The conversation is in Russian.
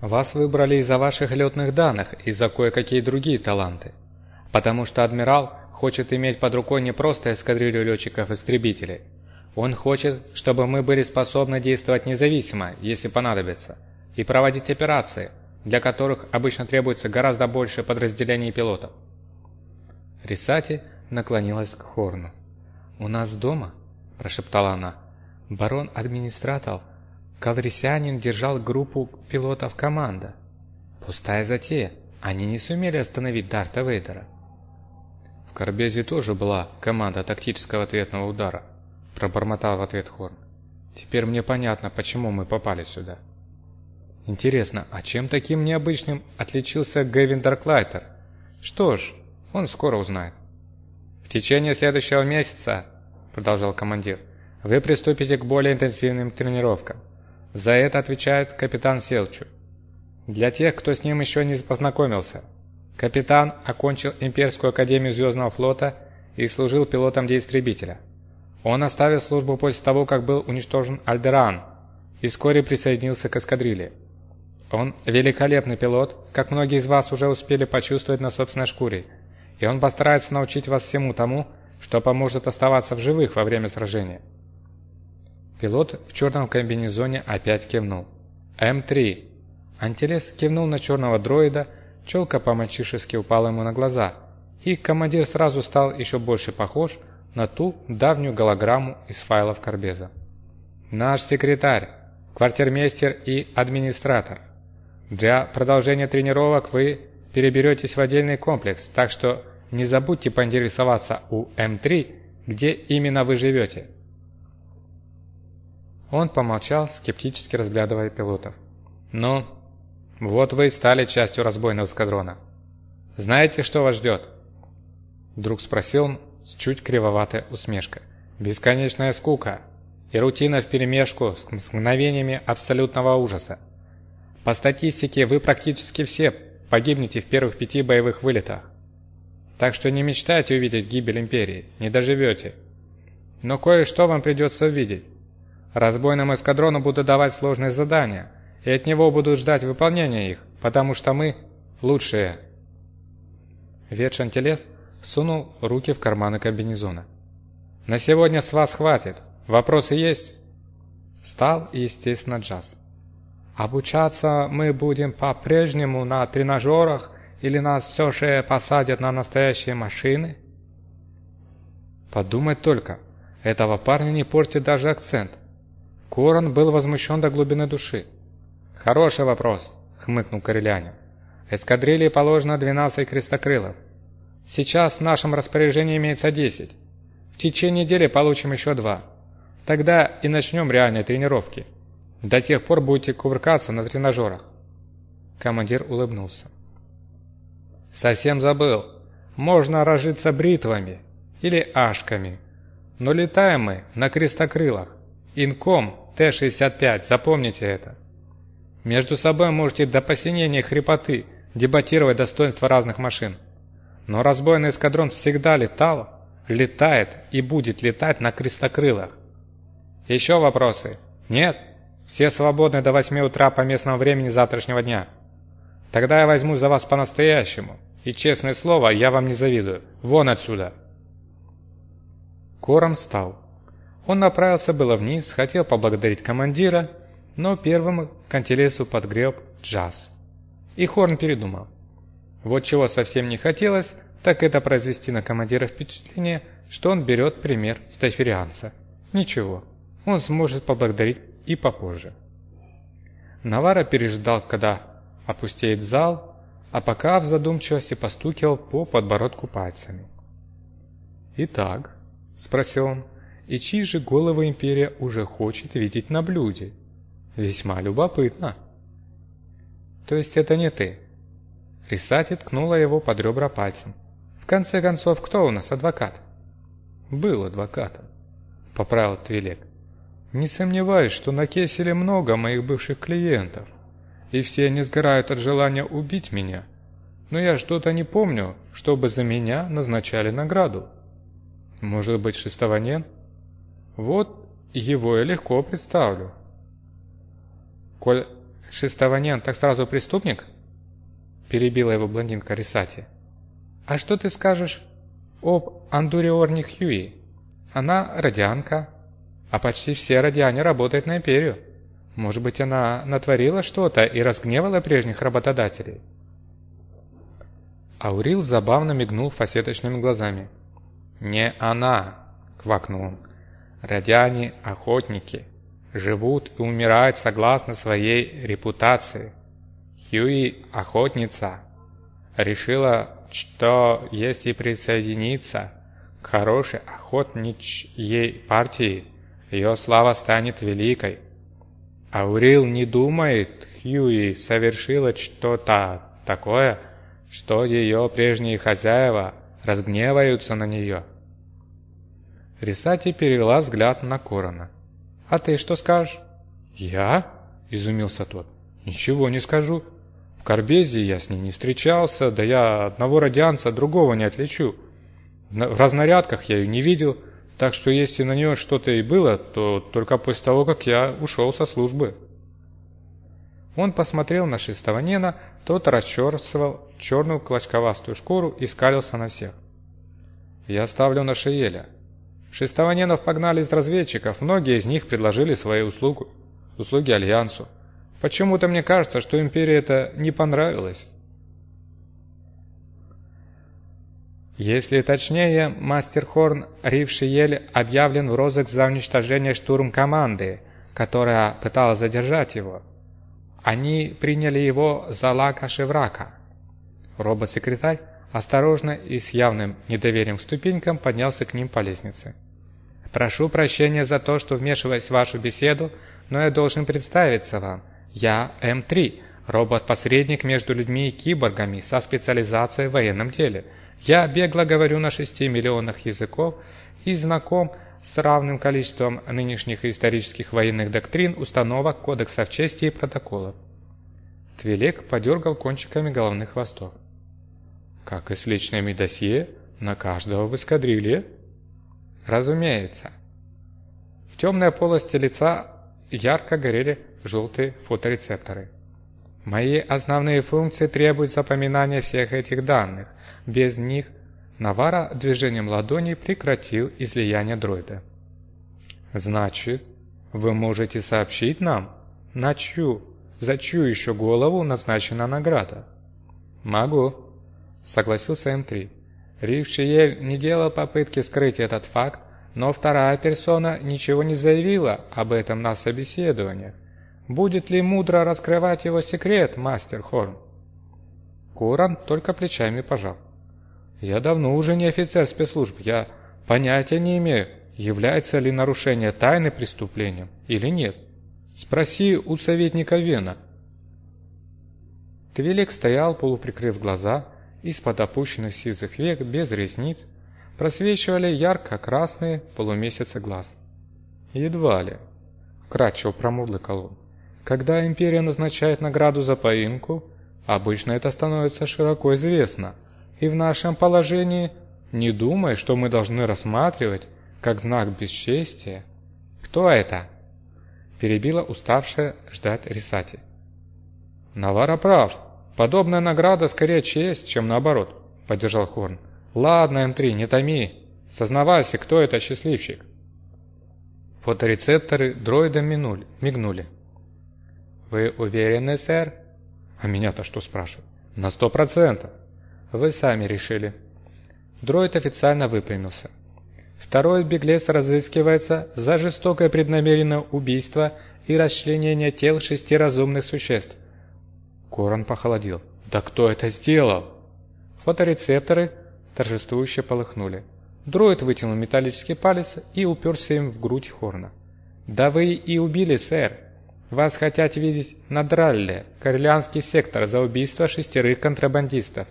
Вас выбрали из-за ваших летных данных и за кое-какие другие таланты. Потому что адмирал хочет иметь под рукой не просто эскадрилью летчиков-истребителей. Он хочет, чтобы мы были способны действовать независимо, если понадобится, и проводить операции, для которых обычно требуется гораздо больше подразделений пилотов. Рисати наклонилась к Хорну. «У нас дома?» – прошептала она. «Барон-администратор Калрисянин держал группу пилотов команда. Пустая затея. Они не сумели остановить Дарта Вейдера. В Карбезе тоже была команда тактического ответного удара, пробормотал в ответ Хорн. Теперь мне понятно, почему мы попали сюда. Интересно, а чем таким необычным отличился Гэвин Дарклайтер? Что ж, он скоро узнает. В течение следующего месяца, продолжал командир, вы приступите к более интенсивным тренировкам. За это отвечает капитан Селчу. Для тех, кто с ним еще не познакомился, капитан окончил Имперскую Академию Звездного Флота и служил пилотом деистребителя. Он оставил службу после того, как был уничтожен Альдеран, и вскоре присоединился к эскадрилье. Он великолепный пилот, как многие из вас уже успели почувствовать на собственной шкуре, и он постарается научить вас всему тому, что поможет оставаться в живых во время сражения. Пилот в черном комбинезоне опять кивнул. «М3». Антилес кивнул на черного дроида, челка по-мальчишески упала ему на глаза, и командир сразу стал еще больше похож на ту давнюю голограмму из файлов Карбеза. «Наш секретарь, квартирмейстер и администратор. Для продолжения тренировок вы переберетесь в отдельный комплекс, так что не забудьте поинтересоваться у М3, где именно вы живете». Он помолчал, скептически разглядывая пилотов. «Ну, вот вы и стали частью разбойного эскадрона. Знаете, что вас ждет?» Вдруг спросил он с чуть кривоватой усмешкой. «Бесконечная скука и рутина вперемешку с мгновениями абсолютного ужаса. По статистике вы практически все погибнете в первых пяти боевых вылетах. Так что не мечтайте увидеть гибель Империи, не доживете. Но кое-что вам придется увидеть. Разбойному эскадрону будут давать сложные задания, и от него будут ждать выполнения их, потому что мы лучшие. Ветшантелес сунул руки в карманы комбинезона. «На сегодня с вас хватит. Вопросы есть?» Встал и, естественно, джаз. «Обучаться мы будем по-прежнему на тренажерах или нас все же посадят на настоящие машины?» Подумать только, этого парня не портит даже акцент. Корон был возмущен до глубины души. «Хороший вопрос», — хмыкнул Корелянин. «Эскадрилье положено 12 крестокрылов. Сейчас в нашем распоряжении имеется 10. В течение недели получим еще два. Тогда и начнем реальные тренировки. До тех пор будете кувыркаться на тренажерах». Командир улыбнулся. «Совсем забыл. Можно разжиться бритвами или ашками. Но летаем мы на крестокрылах. Инком Т-65, запомните это. Между собой можете до посинения хрипоты дебатировать достоинства разных машин. Но разбойный эскадрон всегда летал, летает и будет летать на крестокрылах. Еще вопросы? Нет? Все свободны до 8 утра по местному времени завтрашнего дня. Тогда я возьму за вас по-настоящему. И честное слово, я вам не завидую. Вон отсюда. Кором встал. Он направился было вниз, хотел поблагодарить командира, но первым к антилесу подгреб джаз. И Хорн передумал. Вот чего совсем не хотелось, так это произвести на командира впечатление, что он берет пример с. Ничего, он сможет поблагодарить и попозже. Навара переждал, когда опустеет зал, а пока в задумчивости постукивал по подбородку пальцами. «Итак», — спросил он, — и чьи же головы империя уже хочет видеть на блюде. Весьма любопытно. То есть это не ты? Рисати ткнула его под ребра пальцем. В конце концов, кто у нас адвокат? Был адвокатом, поправил Твилек. Не сомневаюсь, что на Кеселе много моих бывших клиентов, и все они сгорают от желания убить меня. Но я что-то не помню, чтобы за меня назначали награду. Может быть, шестованен? Вот его я легко представлю. Коль Шестованен так сразу преступник?» Перебила его блондинка Рисати. «А что ты скажешь об Андуриорне Хьюи? Она радианка, а почти все радиане работают на Империю. Может быть, она натворила что-то и разгневала прежних работодателей?» Аурил забавно мигнул фасеточными глазами. «Не она!» — квакнул он. «Радиане — охотники, живут и умирают согласно своей репутации. Хьюи — охотница. Решила, что если присоединиться к хорошей охотничьей партии, ее слава станет великой. Аурил не думает, Хьюи совершила что-то такое, что ее прежние хозяева разгневаются на нее. Рисати перевела взгляд на Корона. «А ты что скажешь?» «Я?» – изумился тот. «Ничего не скажу. В Карбезе я с ней не встречался, да я одного радианца другого не отличу. В разнарядках я ее не видел, так что если на нее что-то и было, то только после того, как я ушел со службы». Он посмотрел на шестого Нена, тот расчерствовал черную клочковастую шкуру и скалился на всех. «Я ставлю на Шиеля. Шестованенов погнали из разведчиков, многие из них предложили свои услуги, услуги Альянсу. Почему-то мне кажется, что Империи это не понравилось. Если точнее, мастер Хорн Рившиель объявлен в розыск за уничтожение штурм-команды, которая пыталась задержать его. Они приняли его за Лака Шеврака. Робот-секретарь осторожно и с явным недоверием к ступенькам поднялся к ним по лестнице. «Прошу прощения за то, что вмешиваюсь в вашу беседу, но я должен представиться вам. Я М3, робот-посредник между людьми и киборгами со специализацией в военном деле. Я бегло говорю на шести миллионах языков и знаком с равным количеством нынешних исторических военных доктрин, установок, кодексов чести и протоколов. Твилек подергал кончиками головных хвостов. Как и с личными досье на каждого в эскадрилье? Разумеется. В темной полости лица ярко горели желтые фоторецепторы. Мои основные функции требуют запоминания всех этих данных. Без них Навара движением ладони прекратил излияние дроида. «Значит, вы можете сообщить нам, на чью, за чью еще голову назначена награда?» «Могу», — согласился М3. Рившиель не делал попытки скрыть этот факт, но вторая персона ничего не заявила об этом на собеседованиях. Будет ли мудро раскрывать его секрет, мастер Хорн? Куран только плечами пожал. Я давно уже не офицер спецслужб, я понятия не имею, является ли нарушение тайны преступлением или нет. Спроси у советника Вена. Твилик стоял, полуприкрыв глаза, из-под опущенных сизых век, без ресниц, просвечивали ярко-красные полумесяцы глаз. Едва ли, вкратчиво промурлыкал он. Когда империя назначает награду за поимку, обычно это становится широко известно, и в нашем положении не думай, что мы должны рассматривать как знак бесчестия. Кто это? Перебила уставшая ждать Рисати. Навара прав. Подобная награда скорее честь, чем наоборот, поддержал Хорн. Ладно, М3, не томи. Сознавайся, кто это счастливчик. Фоторецепторы дроида минули, мигнули. «Вы уверены, сэр?» «А меня-то что спрашивают?» «На сто процентов!» «Вы сами решили». Дроид официально выпрямился. Второй беглец разыскивается за жестокое преднамеренное убийство и расчленение тел шести разумных существ. Корон похолодел. «Да кто это сделал?» Фоторецепторы торжествующе полыхнули. Дроид вытянул металлический палец и уперся им в грудь Хорна. «Да вы и убили, сэр!» Вас хотят видеть на Дралле, Корелианский сектор, за убийство шестерых контрабандистов.